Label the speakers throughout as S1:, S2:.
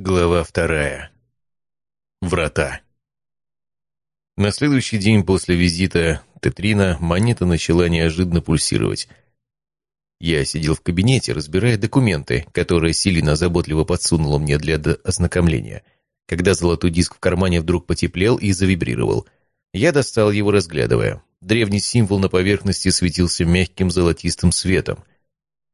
S1: Глава вторая. Врата. На следующий день после визита Тетрина монета начала неожиданно пульсировать. Я сидел в кабинете, разбирая документы, которые Селина заботливо подсунула мне для ознакомления. Когда золотой диск в кармане вдруг потеплел и завибрировал. Я достал его, разглядывая. Древний символ на поверхности светился мягким золотистым светом —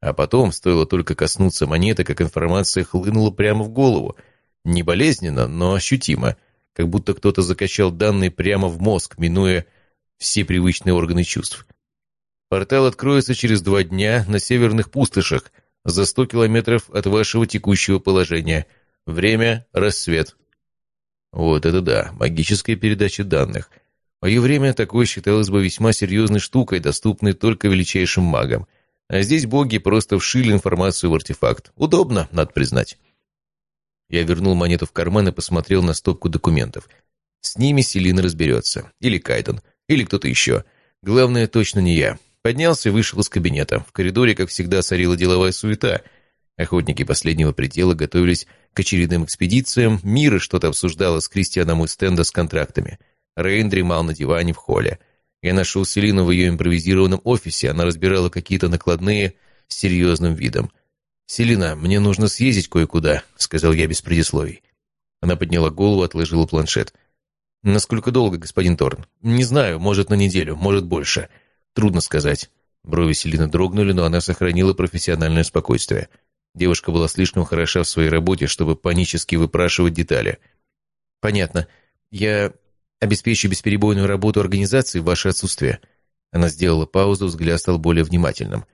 S1: а потом, стоило только коснуться монеты, как информация хлынула прямо в голову. Не болезненно, но ощутимо, как будто кто-то закачал данные прямо в мозг, минуя все привычные органы чувств. Портал откроется через два дня на северных пустошах, за сто километров от вашего текущего положения. Время — рассвет. Вот это да, магическая передача данных. В мое время такое считалось бы весьма серьезной штукой, доступной только величайшим магам — а здесь боги просто вшили информацию в артефакт. Удобно, надо признать. Я вернул монету в карман и посмотрел на стопку документов. С ними Селина разберется. Или Кайден. Или кто-то еще. Главное, точно не я. Поднялся и вышел из кабинета. В коридоре, как всегда, царила деловая суета. Охотники последнего предела готовились к очередным экспедициям. Мира что-то обсуждала с Кристианом у стенда с контрактами. Рейн дремал на диване в холле. Я нашел Селину в ее импровизированном офисе. Она разбирала какие-то накладные с серьезным видом. «Селина, мне нужно съездить кое-куда», — сказал я без предисловий. Она подняла голову, отложила планшет. «Насколько долго, господин Торн?» «Не знаю, может, на неделю, может, больше. Трудно сказать». Брови Селины дрогнули, но она сохранила профессиональное спокойствие. Девушка была слишком хороша в своей работе, чтобы панически выпрашивать детали. «Понятно. Я обеспечу бесперебойную работу организации в ваше отсутствие». Она сделала паузу, взгляд стал более внимательным.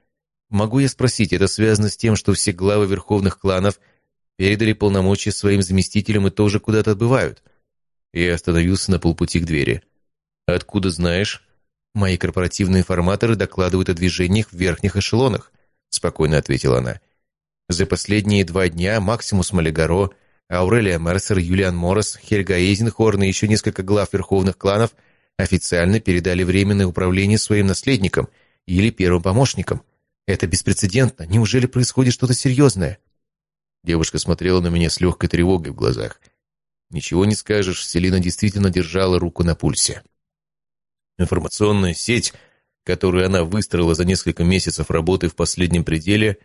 S1: «Могу я спросить, это связано с тем, что все главы верховных кланов передали полномочия своим заместителям и тоже куда-то отбывают?» Я остановился на полпути к двери. «Откуда знаешь?» «Мои корпоративные информаторы докладывают о движениях в верхних эшелонах», спокойно ответила она. «За последние два дня Максимус Малигаро Аурелия Мерсер, Юлиан Моррес, Хельга Эйзенхорн и еще несколько глав верховных кланов официально передали временное управление своим наследникам или первым помощникам. Это беспрецедентно. Неужели происходит что-то серьезное? Девушка смотрела на меня с легкой тревогой в глазах. Ничего не скажешь, Селина действительно держала руку на пульсе. Информационная сеть, которую она выстроила за несколько месяцев работы в последнем пределе,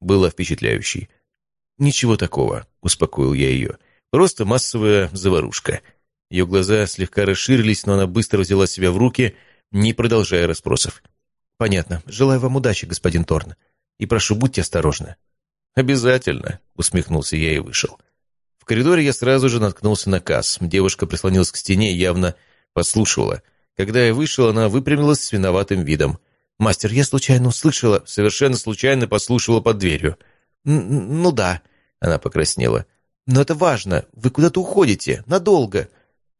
S1: была впечатляющей. «Ничего такого», — успокоил я ее. «Просто массовая заварушка». Ее глаза слегка расширились, но она быстро взяла себя в руки, не продолжая расспросов. «Понятно. Желаю вам удачи, господин Торн. И прошу, будьте осторожны». «Обязательно», — усмехнулся я и вышел. В коридоре я сразу же наткнулся на Касс. Девушка прислонилась к стене и явно подслушивала. Когда я вышел, она выпрямилась с виноватым видом. «Мастер, я случайно услышала...» «Совершенно случайно послушала под дверью». «Ну да», — она покраснела. «Но это важно. Вы куда-то уходите. Надолго».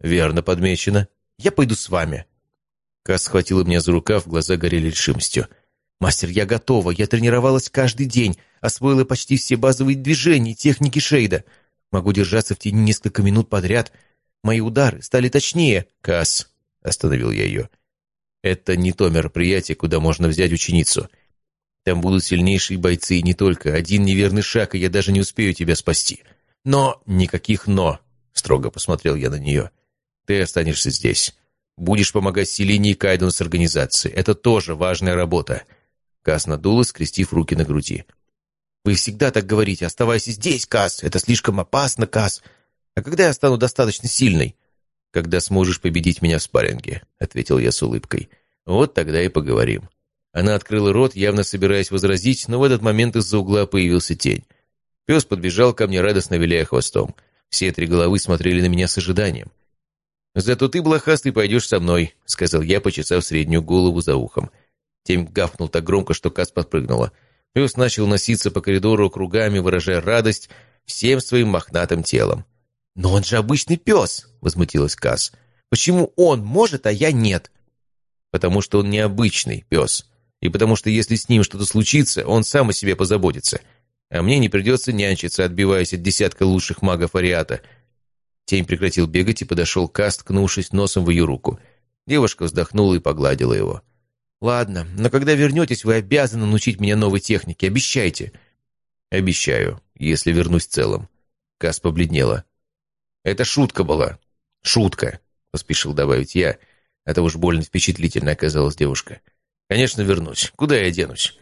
S1: «Верно подмечено. Я пойду с вами». Кас схватила меня за рукав, глаза горели решимостью. «Мастер, я готова. Я тренировалась каждый день, освоила почти все базовые движения техники Шейда. Могу держаться в тени несколько минут подряд. Мои удары стали точнее». «Кас», — остановил я ее, — «это не то мероприятие, куда можно взять ученицу». Там будут сильнейшие бойцы, и не только. Один неверный шаг, и я даже не успею тебя спасти. Но... Никаких «но», — строго посмотрел я на нее. Ты останешься здесь. Будешь помогать Селине и Кайдену с организацией. Это тоже важная работа. Кас надула, скрестив руки на груди. «Вы всегда так говорите. Оставайся здесь, Кас. Это слишком опасно, Кас. А когда я стану достаточно сильной?» «Когда сможешь победить меня в спарринге», — ответил я с улыбкой. «Вот тогда и поговорим». Она открыла рот, явно собираясь возразить, но в этот момент из-за угла появился тень. Пес подбежал ко мне, радостно виляя хвостом. Все три головы смотрели на меня с ожиданием. «Зато ты, блохастый, пойдешь со мной», — сказал я, почесав среднюю голову за ухом. Тень гавкнул так громко, что Кас подпрыгнула. Пес начал носиться по коридору кругами, выражая радость всем своим мохнатым телом. «Но он же обычный пес!» — возмутилась Кас. «Почему он может, а я нет?» «Потому что он необычный пес и потому что если с ним что-то случится, он сам о себе позаботится. А мне не придется нянчиться, отбиваясь от десятка лучших магов Ариата. Тень прекратил бегать и подошел к Каст, ткнувшись носом в ее руку. Девушка вздохнула и погладила его. «Ладно, но когда вернетесь, вы обязаны научить меня новой технике, обещайте». «Обещаю, если вернусь целым». Кас побледнела. «Это шутка была». «Шутка», — поспешил добавить я. Это уж больно впечатлительно оказалась девушка. «Конечно, вернусь. Куда я денусь?»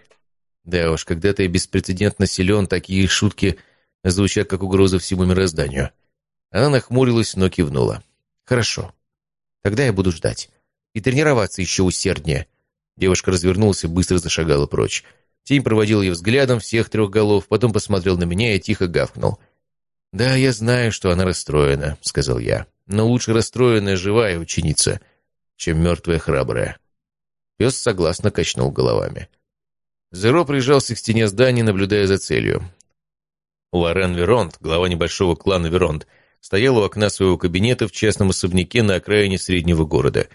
S1: Да уж, когда ты беспрецедентно силен, такие шутки звучат как угроза всему мирозданию. Она нахмурилась, но кивнула. «Хорошо. Тогда я буду ждать. И тренироваться еще усерднее». Девушка развернулась и быстро зашагала прочь. Тень проводил ее взглядом всех трех голов, потом посмотрел на меня и тихо гавкнул. «Да, я знаю, что она расстроена», — сказал я. «Но лучше расстроенная живая ученица, чем мертвая храбрая». Пес согласно качнул головами. Зеро прижался к стене здания, наблюдая за целью. Лорен Веронт, глава небольшого клана Веронт, стоял у окна своего кабинета в частном особняке на окраине среднего города.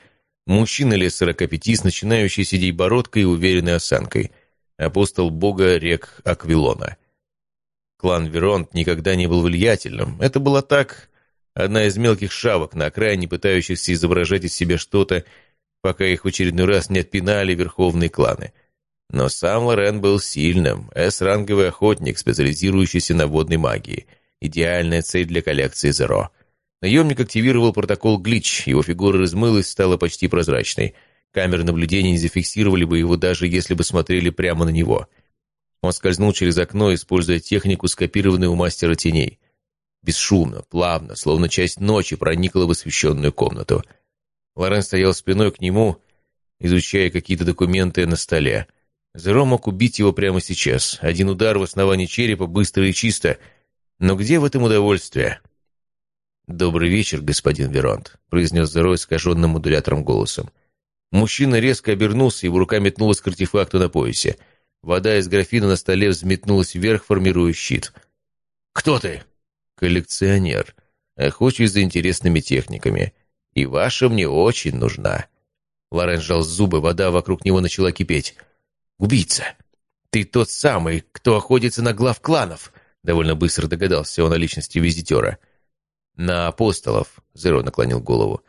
S1: Мужчина лет сорока пяти с начинающей сидеть бородкой и уверенной осанкой. Апостол бога рек Аквилона. Клан Веронт никогда не был влиятельным. Это была так, одна из мелких шавок на окраине, пытающихся изображать из себя что-то, пока их в очередной раз не отпинали верховные кланы – но сам Лорен был сильным, С-ранговый охотник, специализирующийся на водной магии. Идеальная цель для коллекции Зеро. Наемник активировал протокол Глич, его фигура размылась, стала почти прозрачной. Камеры наблюдения не зафиксировали бы его, даже если бы смотрели прямо на него. Он скользнул через окно, используя технику, скопированную у мастера теней. Бесшумно, плавно, словно часть ночи проникла в освещенную комнату. Лорен стоял спиной к нему, изучая какие-то документы на столе. Зеро мог убить его прямо сейчас. Один удар в основании черепа, быстро и чисто. Но где в этом удовольствие? «Добрый вечер, господин Веронт», — произнес Зеро искаженным модулятором голосом. Мужчина резко обернулся, его рука метнулась к артефакту на поясе. Вода из графина на столе взметнулась вверх, формируя щит. «Кто ты?» «Коллекционер. Охочусь за интересными техниками. И ваша мне очень нужна». Лорен сжал зубы, вода вокруг него начала кипеть. «Убийца! Ты тот самый, кто охотится на глав кланов!» Довольно быстро догадался он о личности визитера. «На апостолов», — Зеро наклонил голову.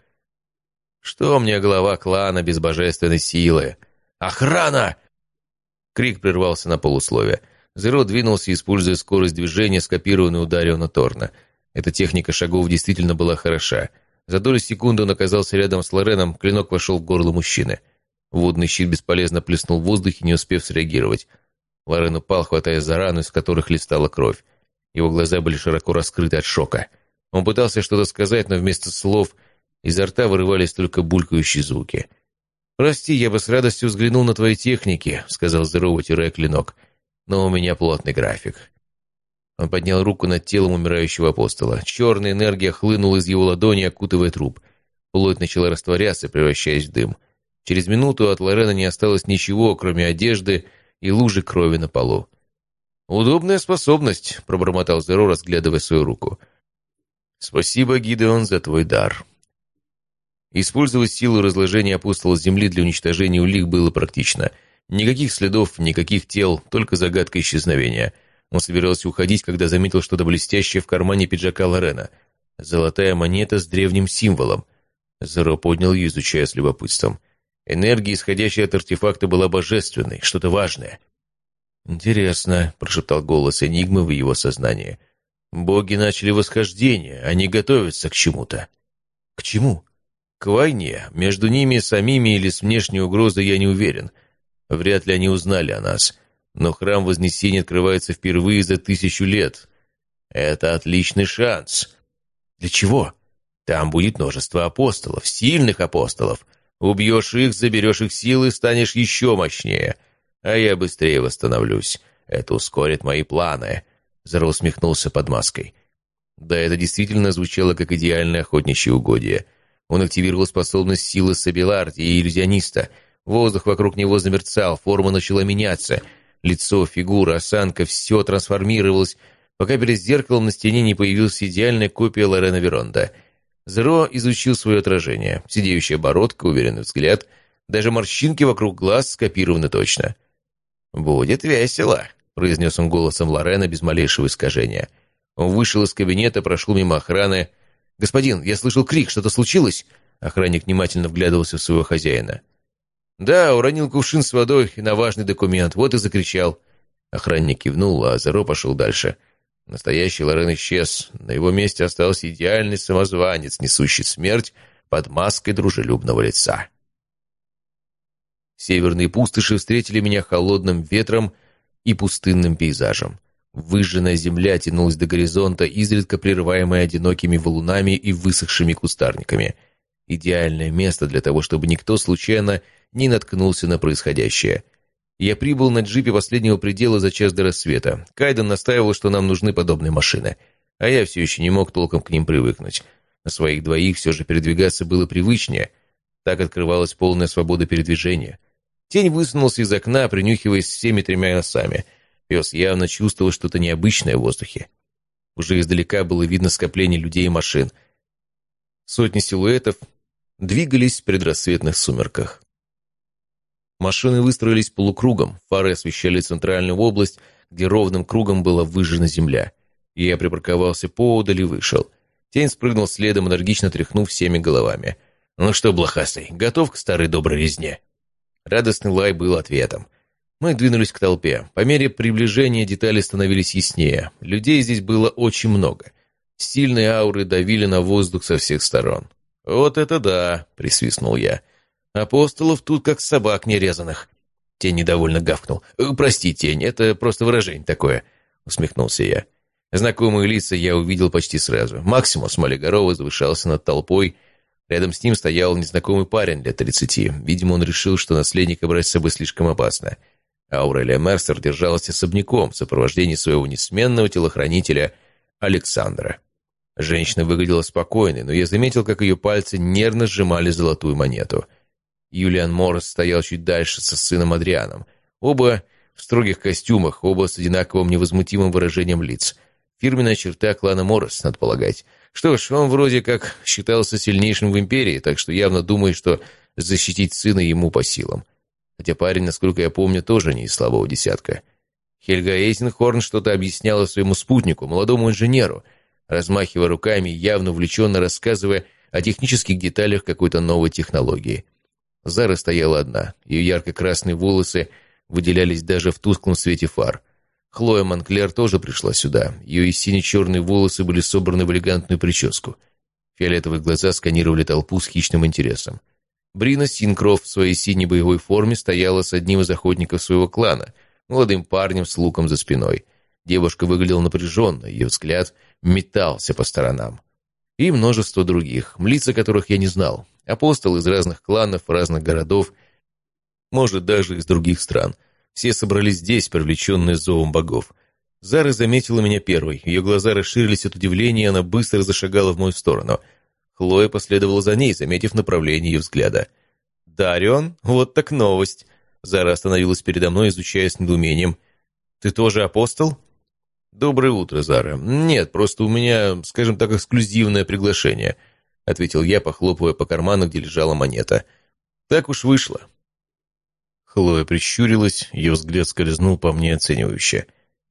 S1: «Что мне глава клана без божественной силы? Охрана!» Крик прервался на полусловие. Зеро двинулся, используя скорость движения, скопированную у Дариона Торна. Эта техника шагов действительно была хороша. За долю секунды он оказался рядом с Лореном, клинок вошел в горло мужчины — Водный щит бесполезно плеснул в воздухе, не успев среагировать. Лорен упал, хватая за рану, из которых листала кровь. Его глаза были широко раскрыты от шока. Он пытался что-то сказать, но вместо слов изо рта вырывались только булькающие звуки. «Прости, я бы с радостью взглянул на твои техники», — сказал здорово, тирая клинок. «Но у меня плотный график». Он поднял руку над телом умирающего апостола. Черная энергия хлынула из его ладони, окутывая труп. Плоть начала растворяться, превращаясь в дым. Через минуту от Лорена не осталось ничего, кроме одежды и лужи крови на полу. «Удобная способность», — пробормотал Зеро, разглядывая свою руку. «Спасибо, Гидеон, за твой дар». Использовать силу разложения апостола Земли для уничтожения улик было практично. Никаких следов, никаких тел, только загадка исчезновения. Он собирался уходить, когда заметил что-то блестящее в кармане пиджака Лорена. Золотая монета с древним символом. Зеро поднял ее, изучая с любопытством. Энергия, исходящая от артефакта, была божественной, что-то важное. «Интересно», — прошептал голос Энигмы в его сознании. «Боги начали восхождение, они готовятся к чему-то». «К чему?» «К войне. Между ними самими или с внешней угрозой я не уверен. Вряд ли они узнали о нас. Но храм Вознесения открывается впервые за тысячу лет. Это отличный шанс». «Для чего?» «Там будет множество апостолов, сильных апостолов». Убьешь их, заберешь их силы, станешь еще мощнее. А я быстрее восстановлюсь. Это ускорит мои планы». Зеро усмехнулся под маской. Да, это действительно звучало как идеальное охотничье угодье. Он активировал способность силы Сабиларди и иллюзиониста. Воздух вокруг него замерцал, форма начала меняться. Лицо, фигура, осанка — все трансформировалось, пока перед зеркалом на стене не появилась идеальная копия Лорена Веронда — Зеро изучил свое отражение. Сидеющая бородка, уверенный взгляд. Даже морщинки вокруг глаз скопированы точно. «Будет весело», — произнес он голосом Лорена без малейшего искажения. Он вышел из кабинета, прошел мимо охраны. «Господин, я слышал крик, что-то случилось?» Охранник внимательно вглядывался в своего хозяина. «Да, уронил кувшин с водой на важный документ, вот и закричал». Охранник кивнул, а Зеро пошел дальше. Настоящий Лорен исчез. На его месте остался идеальный самозванец, несущий смерть под маской дружелюбного лица. Северные пустоши встретили меня холодным ветром и пустынным пейзажем. Выжженная земля тянулась до горизонта, изредка прерываемая одинокими валунами и высохшими кустарниками. Идеальное место для того, чтобы никто случайно не наткнулся на происходящее. Я прибыл на джипе последнего предела за час до рассвета. Кайден настаивал, что нам нужны подобные машины. А я все еще не мог толком к ним привыкнуть. На своих двоих все же передвигаться было привычнее. Так открывалась полная свобода передвижения. Тень высунулся из окна, принюхиваясь всеми тремя осами — Пес явно чувствовал что-то необычное в воздухе. Уже издалека было видно скопление людей и машин. Сотни силуэтов двигались в предрассветных сумерках. Машины выстроились полукругом, фары освещали центральную область, где ровным кругом была выжжена земля. Я припарковался поодаль и вышел. Тень спрыгнул следом, энергично тряхнув всеми головами. «Ну что, блохастый, готов к старой доброй резне?» Радостный лай был ответом. Мы двинулись к толпе. По мере приближения детали становились яснее. Людей здесь было очень много. Сильные ауры давили на воздух со всех сторон. «Вот это да!» — присвистнул я. «Апостолов тут как собак нерезанных». Тень недовольно гавкнул. «Э, «Прости, Тень, это просто выражение такое», — усмехнулся я. Знакомые лица я увидел почти сразу. Максимус Малигоров возвышался над толпой. Рядом с ним стоял незнакомый парень лет тридцати. Видимо, он решил, что наследника брать с собой слишком опасно. Аурелия Мерсер держалась особняком в сопровождении своего несменного телохранителя Александра. Женщина выглядела спокойной, но я заметил, как ее пальцы нервно сжимали золотую монету. Юлиан Моррис стоял чуть дальше со сыном Адрианом. Оба в строгих костюмах, оба с одинаковым невозмутимым выражением лиц. Фирменная черта клана Моррис, надо полагать. Что ж, он вроде как считался сильнейшим в империи, так что явно думает, что защитить сына ему по силам. Хотя парень, насколько я помню, тоже не из слабого десятка. Хельга Эйзенхорн что-то объясняла своему спутнику, молодому инженеру, размахивая руками явно увлеченно рассказывая о технических деталях какой-то новой технологии. Зара стояла одна, ее ярко-красные волосы выделялись даже в тусклом свете фар. Хлоя Монклер тоже пришла сюда, ее и сине-черные волосы были собраны в элегантную прическу. Фиолетовые глаза сканировали толпу с хищным интересом. Брина Синкроф в своей синей боевой форме стояла с одним из охотников своего клана, молодым парнем с луком за спиной. Девушка выглядела напряженно, ее взгляд метался по сторонам. И множество других, лица которых я не знал. Апостолы из разных кланов, разных городов, может, даже из других стран. Все собрались здесь, привлеченные зовом богов. Зара заметила меня первой. Ее глаза расширились от удивления, и она быстро зашагала в мою сторону — Хлоя последовала за ней, заметив направление ее взгляда. «Дарион? Вот так новость!» Зара остановилась передо мной, изучая с недоумением. «Ты тоже апостол?» «Доброе утро, Зара. Нет, просто у меня, скажем так, эксклюзивное приглашение», ответил я, похлопывая по карману, где лежала монета. «Так уж вышло». Хлоя прищурилась, ее взгляд скользнул по мне оценивающе.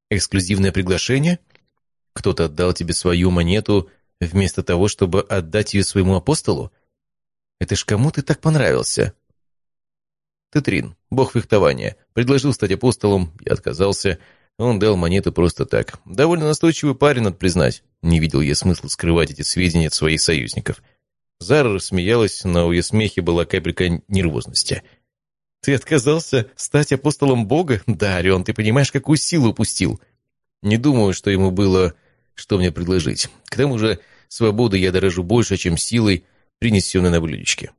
S1: «Эксклюзивное приглашение? Кто-то отдал тебе свою монету вместо того, чтобы отдать ее своему апостолу? Это ж кому ты так понравился?» Тетрин, бог фехтования, предложил стать апостолом, я отказался. Он дал монету просто так. Довольно настойчивый парень, надо признать. Не видел я смысла скрывать эти сведения от своих союзников. Зара рассмеялась, но у ее смехе была капелька нервозности. «Ты отказался стать апостолом Бога? Да, Орион, ты понимаешь, какую силу упустил?» Не думаю, что ему было что мне предложить. К тому же, свободы я дорожу больше, чем силой, принесенной на блюдечке.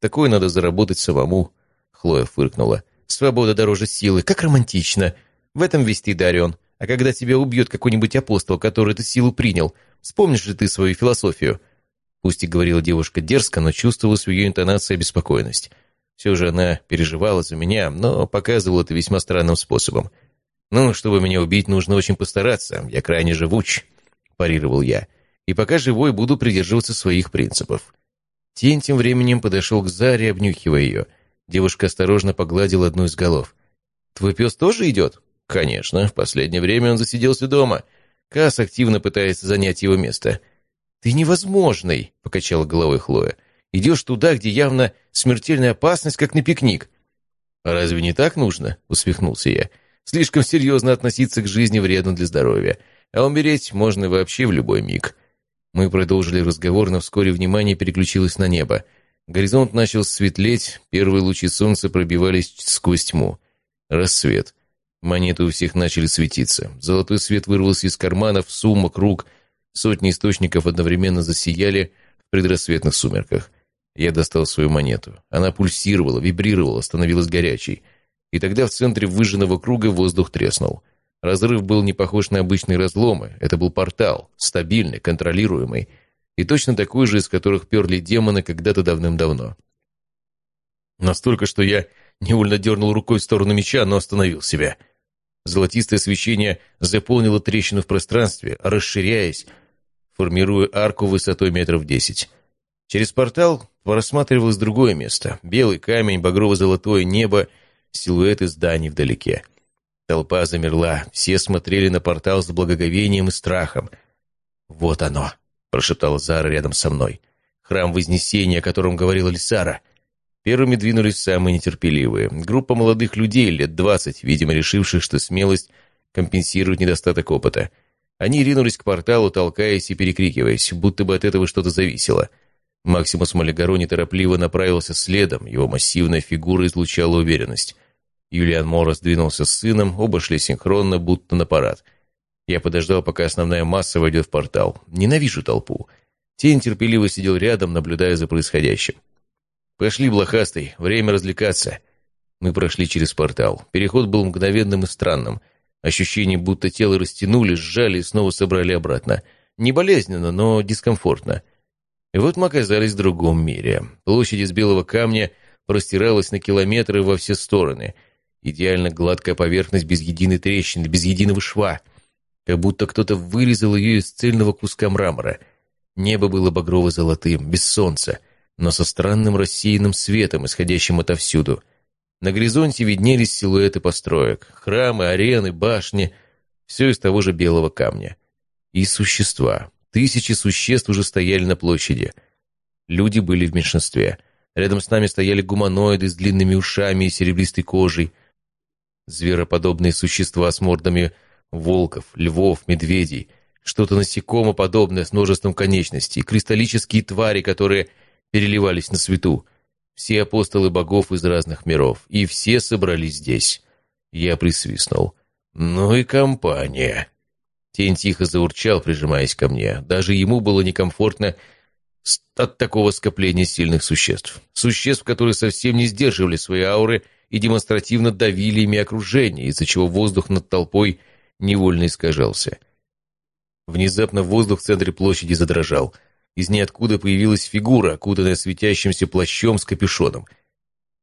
S1: Такое надо заработать самому, Хлоя фыркнула. Свобода дороже силы, как романтично. В этом весь ты, Дарион. А когда тебя убьет какой-нибудь апостол, который ты силу принял, вспомнишь ли ты свою философию? Пусть и говорила девушка дерзко, но чувствовалась в ее интонации беспокойность. Все же она переживала за меня, но показывала это весьма странным способом. «Ну, чтобы меня убить, нужно очень постараться. Я крайне живуч», — парировал я. «И пока живой, буду придерживаться своих принципов». Тень тем временем подошел к Заре, обнюхивая ее. Девушка осторожно погладила одну из голов. «Твой пес тоже идет?» «Конечно. В последнее время он засиделся дома. Касс активно пытается занять его место». «Ты невозможный», — покачала головой Хлоя. «Идешь туда, где явно смертельная опасность, как на пикник». «А разве не так нужно?» — усмехнулся я. Слишком серьезно относиться к жизни вредно для здоровья. А умереть можно вообще в любой миг. Мы продолжили разговор, но вскоре внимание переключилось на небо. Горизонт начал светлеть, первые лучи солнца пробивались сквозь тьму. Рассвет. Монеты у всех начали светиться. Золотой свет вырвался из карманов, сумок, рук. Сотни источников одновременно засияли в предрассветных сумерках. Я достал свою монету. Она пульсировала, вибрировала, становилась горячей. И тогда в центре выжженного круга воздух треснул. Разрыв был не похож на обычные разломы. Это был портал, стабильный, контролируемый. И точно такой же, из которых перли демоны когда-то давным-давно. Настолько, что я невольно дернул рукой в сторону меча, но остановил себя. Золотистое свечение заполнило трещину в пространстве, расширяясь, формируя арку высотой метров десять. Через портал просматривалось другое место. Белый камень, багрово-золотое небо, силуэты зданий вдалеке. Толпа замерла, все смотрели на портал с благоговением и страхом. «Вот оно!» — прошептала Зара рядом со мной. «Храм Вознесения, о котором говорила Лисара». Первыми двинулись самые нетерпеливые. Группа молодых людей, лет двадцать, видимо, решивших, что смелость компенсирует недостаток опыта. Они ринулись к порталу, толкаясь и перекрикиваясь, будто бы от этого что-то зависело. Максимус Малигаро неторопливо направился следом, его массивная фигура излучала уверенность. Юлиан Морос двинулся с сыном, оба шли синхронно, будто на парад. Я подождал, пока основная масса войдет в портал. Ненавижу толпу. Тень терпеливо сидел рядом, наблюдая за происходящим. «Пошли, блохастый, время развлекаться». Мы прошли через портал. Переход был мгновенным и странным. Ощущение, будто тело растянули, сжали и снова собрали обратно. Не болезненно, но дискомфортно. И вот мы оказались в другом мире. Площадь из белого камня простиралась на километры во все стороны. Идеально гладкая поверхность без единой трещины, без единого шва. Как будто кто-то вырезал ее из цельного куска мрамора. Небо было багрово-золотым, без солнца но со странным рассеянным светом, исходящим отовсюду. На горизонте виднелись силуэты построек, храмы, арены, башни, все из того же белого камня. И существа. Тысячи существ уже стояли на площади. Люди были в меньшинстве. Рядом с нами стояли гуманоиды с длинными ушами и серебристой кожей, звероподобные существа с мордами волков, львов, медведей, что-то насекомоподобное с множеством конечностей, кристаллические твари, которые переливались на свету. Все апостолы богов из разных миров, и все собрались здесь. Я присвистнул. «Ну и компания!» Тень тихо заурчал, прижимаясь ко мне. Даже ему было некомфортно от такого скопления сильных существ. Существ, которые совсем не сдерживали свои ауры и демонстративно давили ими окружение, из-за чего воздух над толпой невольно искажался. Внезапно воздух в центре площади задрожал — из ниоткуда появилась фигура, окутанная светящимся плащом с капюшоном.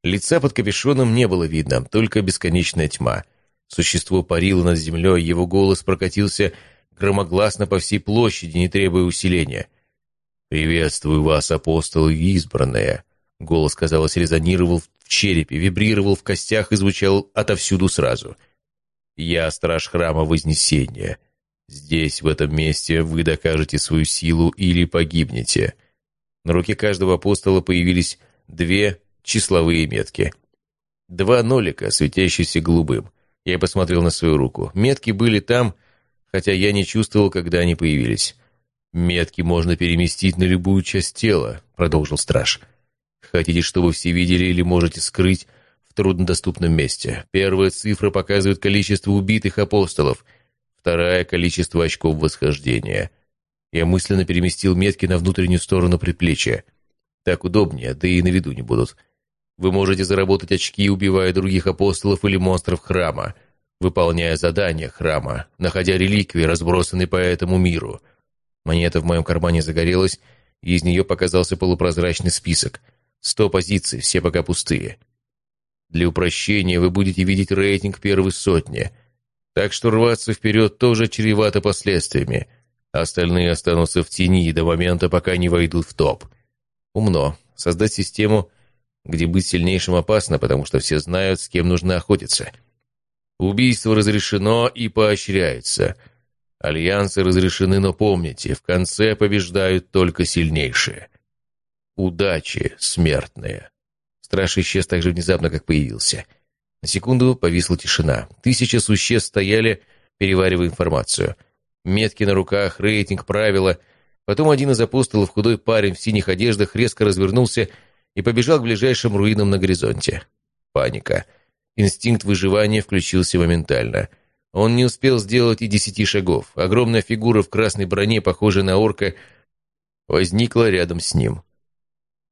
S1: Лица под капюшоном не было видно, только бесконечная тьма. Существо парило над землей, его голос прокатился громогласно по всей площади, не требуя усиления. «Приветствую вас, апостолы избранные!» Голос, казалось, резонировал в черепе, вибрировал в костях и звучал отовсюду сразу. «Я страж храма Вознесения. Здесь, в этом месте, вы докажете свою силу или погибнете. На руке каждого апостола появились две числовые метки. Два нолика, светящиеся голубым. Я посмотрел на свою руку. Метки были там, хотя я не чувствовал, когда они появились. «Метки можно переместить на любую часть тела», — продолжил страж. «Хотите, чтобы все видели или можете скрыть в труднодоступном месте? Первая цифра показывает количество убитых апостолов — вторая — количество очков восхождения. Я мысленно переместил метки на внутреннюю сторону предплечья. Так удобнее, да и на виду не будут. Вы можете заработать очки, убивая других апостолов или монстров храма, выполняя задания храма, находя реликвии, разбросанные по этому миру. Монета в моем кармане загорелась, и из нее показался полупрозрачный список. Сто позиций, все пока пустые. Для упрощения вы будете видеть рейтинг первой сотни — так что рваться вперед тоже чревато последствиями. Остальные останутся в тени до момента, пока не войдут в топ. Умно. Создать систему, где быть сильнейшим опасно, потому что все знают, с кем нужно охотиться. Убийство разрешено и поощряется. Альянсы разрешены, но помните, в конце побеждают только сильнейшие. Удачи, смертные. Страж исчез так же внезапно, как появился. На секунду повисла тишина. Тысяча существ стояли, переваривая информацию. Метки на руках, рейтинг, правила. Потом один из апостолов, худой парень в синих одеждах, резко развернулся и побежал к ближайшим руинам на горизонте. Паника. Инстинкт выживания включился моментально. Он не успел сделать и десяти шагов. Огромная фигура в красной броне, похожая на орка, возникла рядом с ним.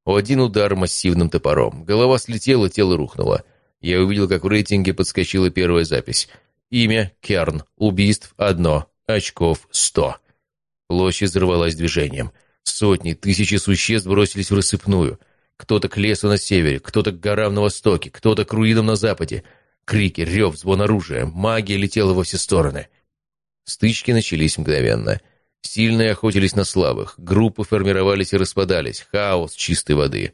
S1: Один удар массивным топором. Голова слетела, тело рухнуло. Я увидел, как в рейтинге подскочила первая запись. Имя – Керн. Убийств – одно. Очков – сто. Площадь взорвалась движением. Сотни, тысячи существ бросились в рассыпную. Кто-то к лесу на севере, кто-то к горам на востоке, кто-то к руинам на западе. Крики, рев, звон оружия. Магия летела во все стороны. Стычки начались мгновенно. Сильные охотились на слабых, группы формировались и распадались, хаос чистой воды.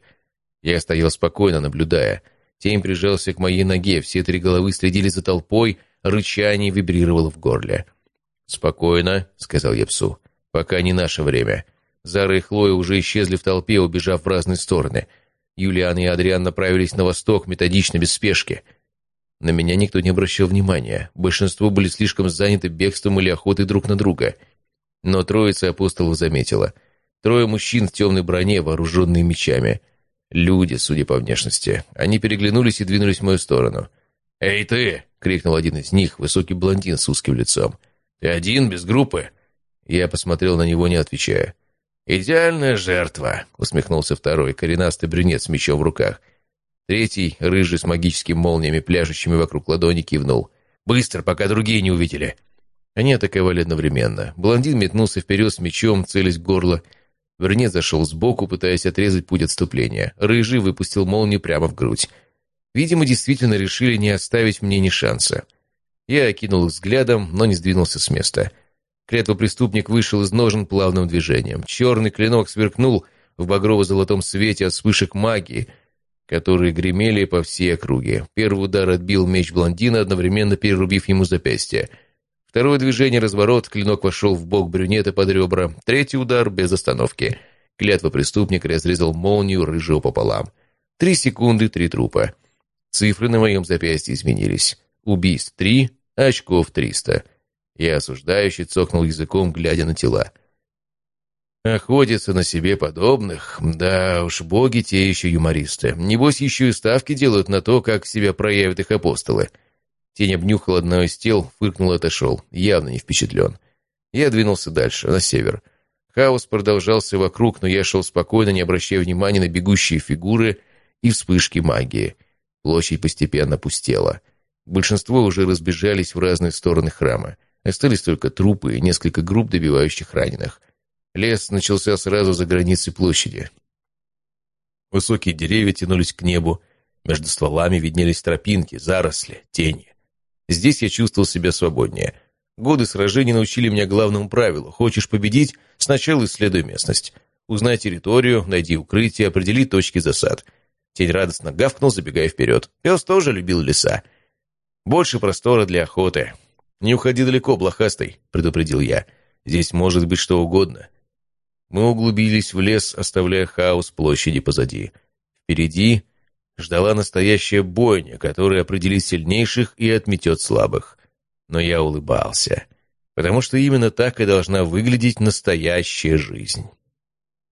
S1: Я стоял спокойно, наблюдая. Тень прижался к моей ноге, все три головы следили за толпой, рычание вибрировало в горле. «Спокойно», — сказал я псу, — «пока не наше время». Зара и Хлоя уже исчезли в толпе, убежав в разные стороны. Юлиан и Адриан направились на восток, методично, без спешки. На меня никто не обращал внимания. Большинство были слишком заняты бегством или охотой друг на друга — но троица апостолов заметила. Трое мужчин в темной броне, вооруженные мечами. Люди, судя по внешности. Они переглянулись и двинулись в мою сторону. «Эй, ты!» — крикнул один из них, высокий блондин с узким лицом. «Ты один, без группы?» Я посмотрел на него, не отвечая. «Идеальная жертва!» — усмехнулся второй, коренастый брюнет с мечом в руках. Третий, рыжий с магическими молниями, пляжущими вокруг ладони, кивнул. «Быстро, пока другие не увидели!» Они атаковали одновременно. Блондин метнулся вперед с мечом, целясь в горло. Вернее, зашел сбоку, пытаясь отрезать путь отступления. Рыжий выпустил молнию прямо в грудь. Видимо, действительно решили не оставить мне ни шанса. Я окинул их взглядом, но не сдвинулся с места. Клетвопреступник вышел из ножен плавным движением. Черный клинок сверкнул в багрово-золотом свете от вспышек магии, которые гремели по всей округе. Первый удар отбил меч блондина, одновременно перерубив ему запястье — Второе движение, разворот, клинок вошел в бок брюнета под ребра. Третий удар без остановки. Клятва преступника разрезал молнию рыжего пополам. Три секунды, три трупа. Цифры на моем запястье изменились. Убийств три, очков триста. Я осуждающий цокнул языком, глядя на тела. Охотятся на себе подобных. Да уж, боги те еще юмористы. Небось, еще и ставки делают на то, как себя проявят их апостолы. Тень обнюхал одно из тел, фыркнул и отошел, явно не впечатлен. Я двинулся дальше, на север. Хаос продолжался вокруг, но я шел спокойно, не обращая внимания на бегущие фигуры и вспышки магии. Площадь постепенно пустела. Большинство уже разбежались в разные стороны храма. Остались только трупы и несколько групп добивающих раненых. Лес начался сразу за границей площади. Высокие деревья тянулись к небу, между стволами виднелись тропинки, заросли, тени. Здесь я чувствовал себя свободнее. Годы сражений научили меня главному правилу. Хочешь победить – сначала исследуй местность. Узнай территорию, найди укрытие, определи точки засад. Тень радостно гавкнул, забегая вперед. Пес тоже любил леса. Больше простора для охоты. «Не уходи далеко, блохастый», — предупредил я. «Здесь может быть что угодно». Мы углубились в лес, оставляя хаос площади позади. Впереди ждала настоящая бойня, которая определит сильнейших и отметет слабых. Но я улыбался, потому что именно так и должна выглядеть настоящая жизнь.